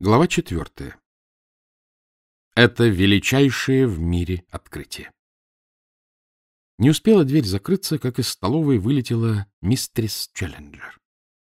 Глава четвертая. Это величайшее в мире открытие. Не успела дверь закрыться, как из столовой вылетела мистрис Челленджер.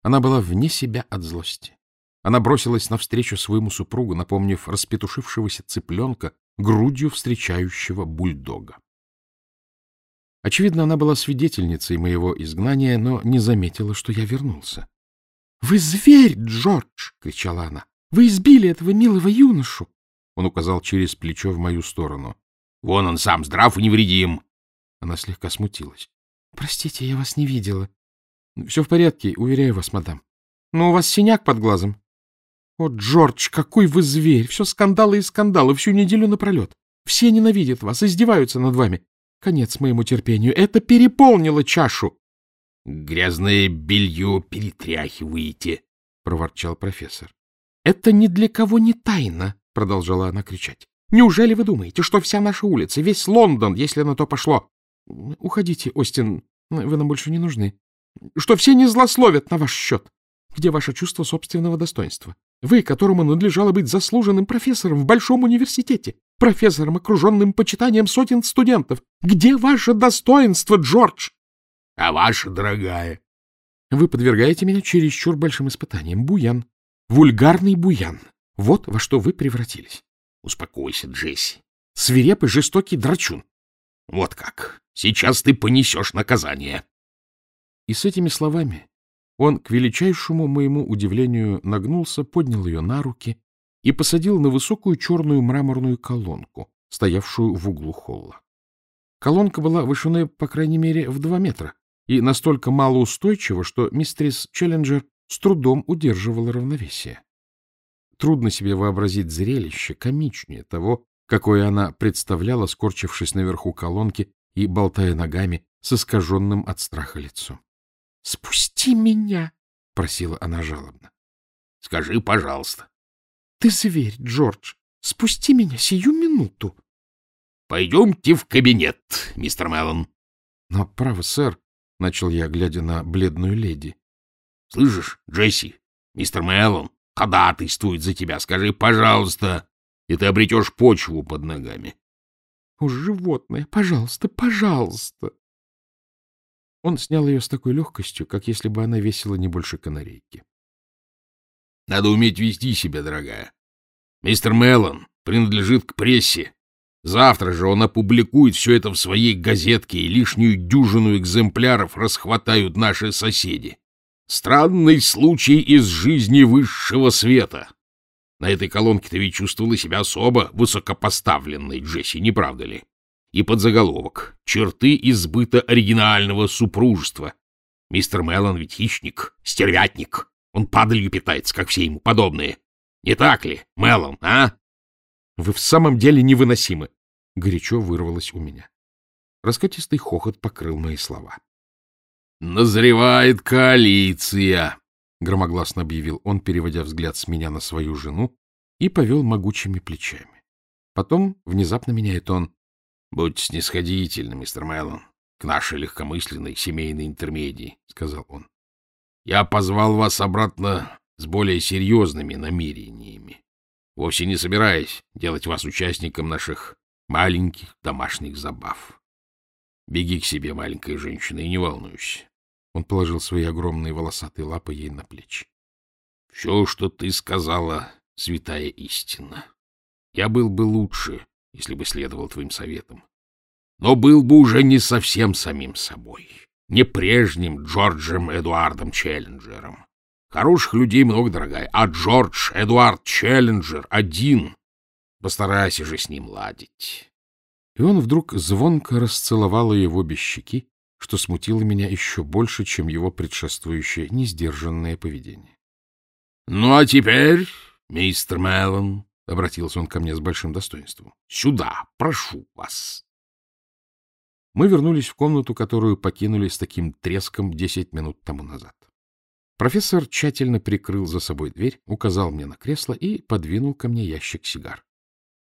Она была вне себя от злости. Она бросилась навстречу своему супругу, напомнив распетушившегося цыпленка, грудью встречающего бульдога. Очевидно, она была свидетельницей моего изгнания, но не заметила, что я вернулся. — Вы зверь, Джордж! — кричала она. Вы избили этого милого юношу. Он указал через плечо в мою сторону. — Вон он сам, здрав и невредим. Она слегка смутилась. — Простите, я вас не видела. — Все в порядке, уверяю вас, мадам. — Но у вас синяк под глазом. — О, Джордж, какой вы зверь! Все скандалы и скандалы, всю неделю напролет. Все ненавидят вас, издеваются над вами. Конец моему терпению. Это переполнило чашу. — Грязное белье перетряхиваете, — проворчал профессор. — Это ни для кого не тайна, — продолжала она кричать. — Неужели вы думаете, что вся наша улица, весь Лондон, если на то пошло... Уходите, Остин, вы нам больше не нужны. Что все не злословят на ваш счет. Где ваше чувство собственного достоинства? Вы, которому надлежало быть заслуженным профессором в большом университете, профессором, окруженным почитанием сотен студентов. Где ваше достоинство, Джордж? — А ваше, дорогая? — Вы подвергаете меня чересчур большим испытаниям, Буян. Вульгарный буян. Вот во что вы превратились. Успокойся, Джесси. Свирепый, жестокий драчун. Вот как. Сейчас ты понесешь наказание. И с этими словами он, к величайшему моему удивлению, нагнулся, поднял ее на руки и посадил на высокую черную мраморную колонку, стоявшую в углу холла. Колонка была вышиной, по крайней мере, в два метра и настолько малоустойчива, что мистерис Челленджер с трудом удерживала равновесие. Трудно себе вообразить зрелище комичнее того, какое она представляла, скорчившись наверху колонки и болтая ногами с искаженным от страха лицом. — Спусти меня! — просила она жалобно. — Скажи, пожалуйста. — Ты зверь, Джордж. Спусти меня сию минуту. — Пойдемте в кабинет, мистер Меллон. — Но, право, сэр, — начал я, глядя на бледную леди, Слышишь, Джесси, мистер Мэллон ходатайствует за тебя. Скажи, пожалуйста, и ты обретешь почву под ногами. — О, животное, пожалуйста, пожалуйста! Он снял ее с такой легкостью, как если бы она весила не больше канарейки. — Надо уметь вести себя, дорогая. Мистер Меллон принадлежит к прессе. Завтра же он опубликует все это в своей газетке, и лишнюю дюжину экземпляров расхватают наши соседи. Странный случай из жизни высшего света. На этой колонке ты ведь чувствовала себя особо высокопоставленной, Джесси, не правда ли? И подзаголовок «Черты избыта оригинального супружества». Мистер Меллон ведь хищник, стервятник. Он падалью питается, как все ему подобные. Не так ли, Меллон, а? Вы в самом деле невыносимы. Горячо вырвалось у меня. Раскатистый хохот покрыл мои слова. «Назревает коалиция!» — громогласно объявил он, переводя взгляд с меня на свою жену, и повел могучими плечами. Потом внезапно меняет он. «Будьте снисходительны, мистер Мэллон, к нашей легкомысленной семейной интермедии», — сказал он. «Я позвал вас обратно с более серьезными намерениями, вовсе не собираясь делать вас участником наших маленьких домашних забав. Беги к себе, маленькая женщина, и не волнуйся. Он положил свои огромные волосатые лапы ей на плечи. — Все, что ты сказала, святая истина. Я был бы лучше, если бы следовал твоим советам. Но был бы уже не совсем самим собой, не прежним Джорджем Эдуардом Челленджером. Хороших людей много, дорогая, а Джордж Эдуард Челленджер один. Постарайся же с ним ладить. И он вдруг звонко расцеловал ее в обе щеки, что смутило меня еще больше, чем его предшествующее несдержанное поведение. — Ну, а теперь, мистер Меллон, — обратился он ко мне с большим достоинством, — сюда, прошу вас. Мы вернулись в комнату, которую покинули с таким треском десять минут тому назад. Профессор тщательно прикрыл за собой дверь, указал мне на кресло и подвинул ко мне ящик сигар.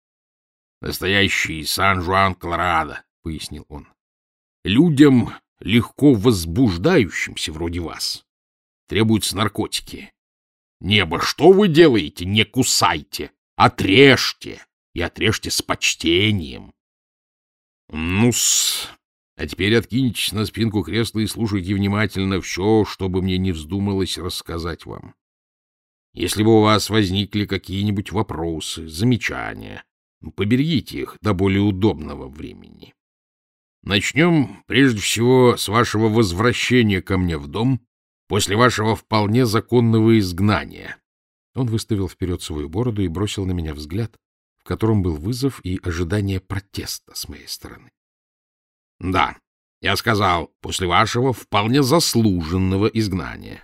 — Настоящий Сан-Жуан Колорадо, — пояснил он. — Людям легко возбуждающимся вроде вас. Требуются наркотики. Небо, что вы делаете? Не кусайте, отрежьте, и отрежьте с почтением. Ну-с, а теперь откиньтесь на спинку кресла и слушайте внимательно все, что бы мне не вздумалось рассказать вам. Если бы у вас возникли какие-нибудь вопросы, замечания, поберегите их до более удобного времени. Начнем, прежде всего, с вашего возвращения ко мне в дом после вашего вполне законного изгнания. Он выставил вперед свою бороду и бросил на меня взгляд, в котором был вызов и ожидание протеста с моей стороны. — Да, я сказал, после вашего вполне заслуженного изгнания.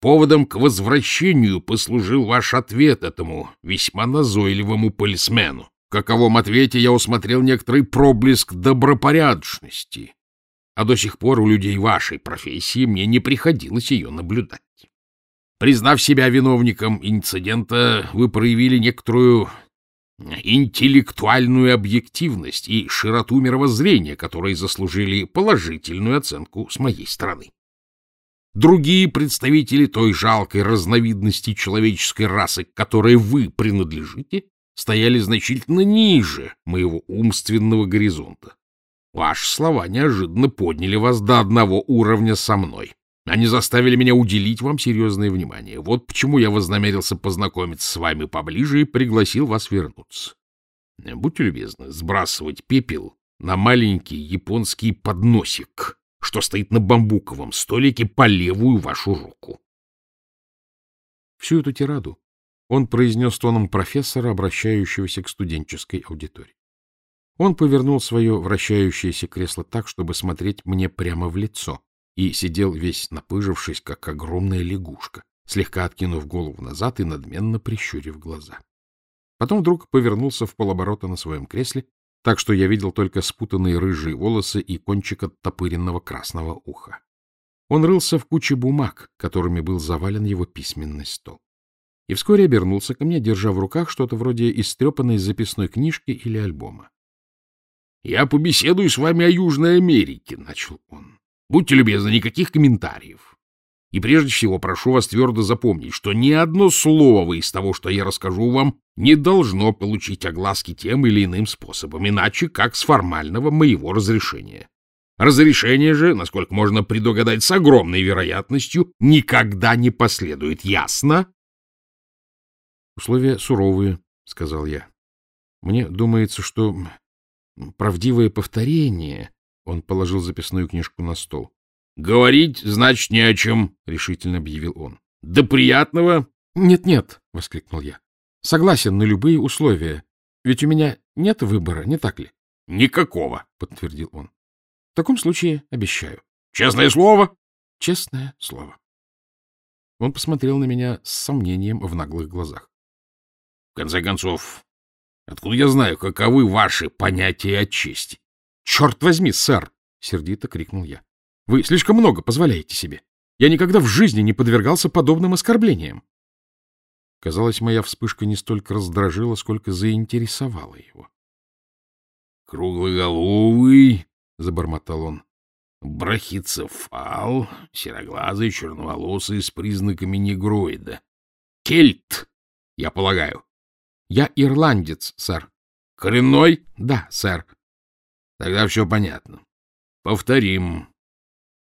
Поводом к возвращению послужил ваш ответ этому весьма назойливому полисмену. Каковом ответе я усмотрел некоторый проблеск добропорядочности, а до сих пор у людей вашей профессии мне не приходилось ее наблюдать. Признав себя виновником инцидента, вы проявили некоторую интеллектуальную объективность и широту мировоззрения, которые заслужили положительную оценку с моей стороны. Другие представители той жалкой разновидности человеческой расы, к которой вы принадлежите, стояли значительно ниже моего умственного горизонта. Ваши слова неожиданно подняли вас до одного уровня со мной. Они заставили меня уделить вам серьезное внимание. Вот почему я вознамерился познакомиться с вами поближе и пригласил вас вернуться. Будьте любезны, сбрасывать пепел на маленький японский подносик, что стоит на бамбуковом столике по левую вашу руку. Всю эту тираду он произнес тоном профессора, обращающегося к студенческой аудитории. Он повернул свое вращающееся кресло так, чтобы смотреть мне прямо в лицо, и сидел весь напыжившись, как огромная лягушка, слегка откинув голову назад и надменно прищурив глаза. Потом вдруг повернулся в полоборота на своем кресле так что я видел только спутанные рыжие волосы и кончик оттопыренного красного уха. Он рылся в куче бумаг, которыми был завален его письменный стол. И вскоре обернулся ко мне, держа в руках что-то вроде истрепанной записной книжки или альбома. — Я побеседую с вами о Южной Америке, — начал он. — Будьте любезны, никаких комментариев. И прежде всего прошу вас твердо запомнить, что ни одно слово из того, что я расскажу вам, не должно получить огласки тем или иным способом, иначе как с формального моего разрешения. Разрешение же, насколько можно предугадать с огромной вероятностью, никогда не последует. Ясно? — Условия суровые, — сказал я. Мне думается, что правдивое повторение... Он положил записную книжку на стол. — Говорить, значит, не о чем, — решительно объявил он. — Да приятного! «Нет, — Нет-нет, — воскликнул я. — Согласен на любые условия. Ведь у меня нет выбора, не так ли? — Никакого, — подтвердил он. — В таком случае обещаю. — Честное слово? — Честное слово. Он посмотрел на меня с сомнением в наглых глазах. — В конце концов, откуда я знаю, каковы ваши понятия о чести? — Черт возьми, сэр! — сердито крикнул я. Вы слишком много позволяете себе. Я никогда в жизни не подвергался подобным оскорблениям. Казалось, моя вспышка не столько раздражила, сколько заинтересовала его. — Круглоголовый, — забормотал он, — брахицефал, сероглазый, черноволосый, с признаками негроида. — Кельт, я полагаю. — Я ирландец, сэр. — Коренной? — Да, сэр. — Тогда все понятно. Повторим.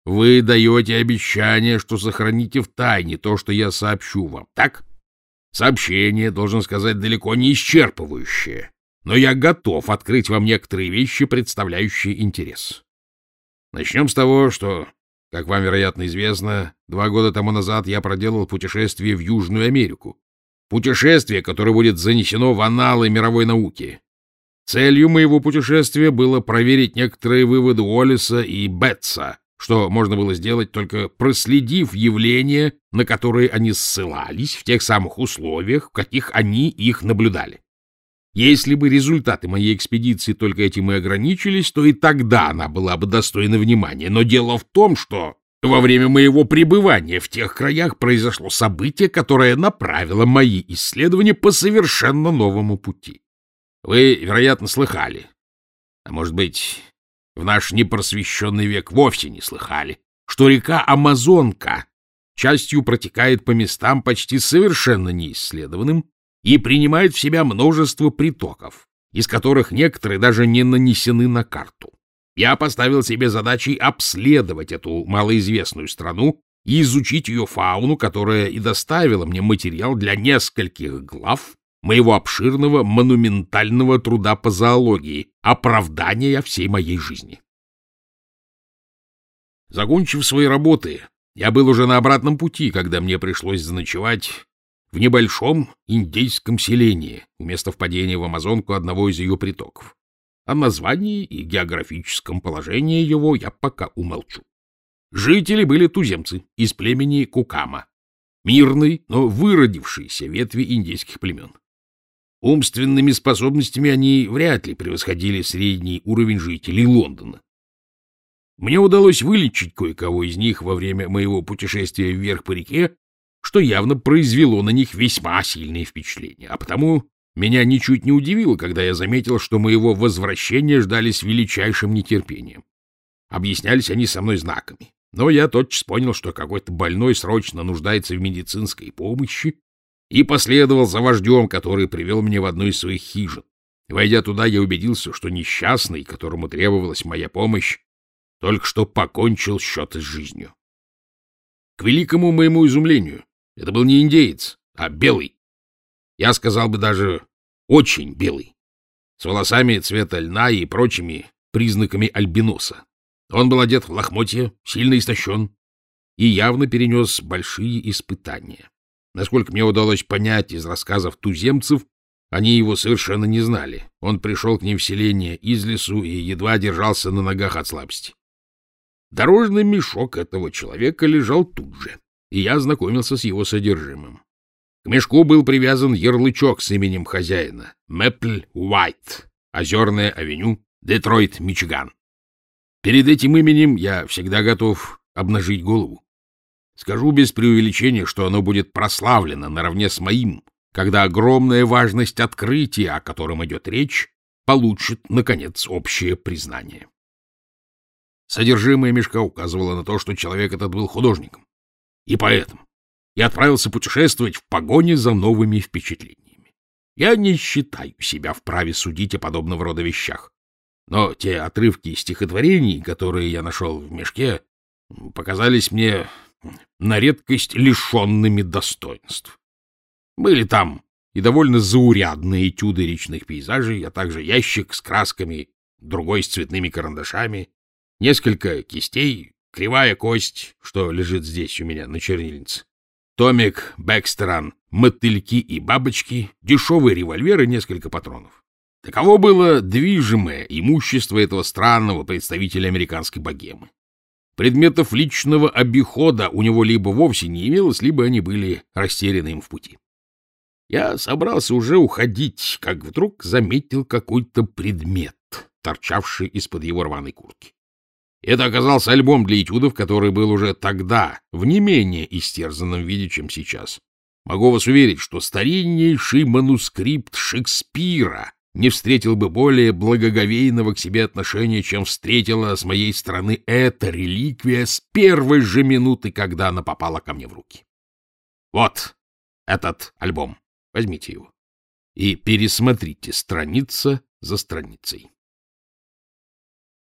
Вы даете обещание, что сохраните в тайне то, что я сообщу вам, так? Сообщение, должен сказать, далеко не исчерпывающее, но я готов открыть вам некоторые вещи, представляющие интерес. Начнем с того, что, как вам, вероятно, известно, два года тому назад я проделал путешествие в Южную Америку. Путешествие, которое будет занесено в аналы мировой науки. Целью моего путешествия было проверить некоторые выводы Уоллеса и Бетса что можно было сделать, только проследив явления, на которые они ссылались в тех самых условиях, в каких они их наблюдали. Если бы результаты моей экспедиции только этим и ограничились, то и тогда она была бы достойна внимания. Но дело в том, что во время моего пребывания в тех краях произошло событие, которое направило мои исследования по совершенно новому пути. Вы, вероятно, слыхали, а может быть, в наш непросвещенный век вовсе не слыхали, что река Амазонка частью протекает по местам почти совершенно неисследованным и принимает в себя множество притоков, из которых некоторые даже не нанесены на карту. Я поставил себе задачей обследовать эту малоизвестную страну и изучить ее фауну, которая и доставила мне материал для нескольких глав моего обширного монументального труда по зоологии, оправдания всей моей жизни. Закончив свои работы, я был уже на обратном пути, когда мне пришлось заночевать в небольшом индейском селении у места впадения в Амазонку одного из ее притоков. О названии и географическом положении его я пока умолчу. Жители были туземцы из племени Кукама, мирной, но выродившейся ветви индейских племен. Умственными способностями они вряд ли превосходили средний уровень жителей Лондона. Мне удалось вылечить кое-кого из них во время моего путешествия вверх по реке, что явно произвело на них весьма сильное впечатление, а потому меня ничуть не удивило, когда я заметил, что моего возвращения ждали с величайшим нетерпением. Объяснялись они со мной знаками, но я тотчас понял, что какой-то больной срочно нуждается в медицинской помощи, и последовал за вождем, который привел меня в одну из своих хижин. Войдя туда, я убедился, что несчастный, которому требовалась моя помощь, только что покончил счеты с жизнью. К великому моему изумлению, это был не индеец, а белый. Я сказал бы даже очень белый, с волосами цвета льна и прочими признаками альбиноса. Он был одет в лохмотья, сильно истощен и явно перенес большие испытания. Насколько мне удалось понять из рассказов туземцев, они его совершенно не знали. Он пришел к ним в селение из лесу и едва держался на ногах от слабости. Дорожный мешок этого человека лежал тут же, и я ознакомился с его содержимым. К мешку был привязан ярлычок с именем хозяина — Мэпл Уайт, Озерная авеню, Детройт, Мичиган. Перед этим именем я всегда готов обнажить голову. Скажу без преувеличения, что оно будет прославлено наравне с моим, когда огромная важность открытия, о котором идет речь, получит, наконец, общее признание. Содержимое мешка указывало на то, что человек этот был художником и поэтом, и отправился путешествовать в погоне за новыми впечатлениями. Я не считаю себя вправе судить о подобного рода вещах, но те отрывки стихотворений, которые я нашел в мешке, показались мне на редкость лишенными достоинств. Были там и довольно заурядные этюды речных пейзажей, а также ящик с красками, другой с цветными карандашами, несколько кистей, кривая кость, что лежит здесь у меня на чернильнице, томик Бэкстеран, мотыльки и бабочки, дешевый револьвер и несколько патронов. Таково было движимое имущество этого странного представителя американской богемы. Предметов личного обихода у него либо вовсе не имелось, либо они были растеряны им в пути. Я собрался уже уходить, как вдруг заметил какой-то предмет, торчавший из-под его рваной куртки. Это оказался альбом для этюдов, который был уже тогда в не менее истерзанном виде, чем сейчас. Могу вас уверить, что стариннейший манускрипт Шекспира не встретил бы более благоговейного к себе отношения, чем встретила с моей стороны эта реликвия с первой же минуты, когда она попала ко мне в руки. Вот этот альбом. Возьмите его и пересмотрите страница за страницей.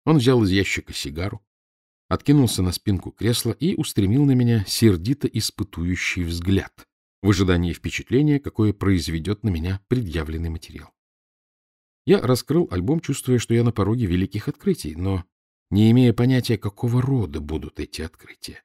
Он взял из ящика сигару, откинулся на спинку кресла и устремил на меня сердито испытующий взгляд в ожидании впечатления, какое произведет на меня предъявленный материал. Я раскрыл альбом, чувствуя, что я на пороге великих открытий, но не имея понятия, какого рода будут эти открытия.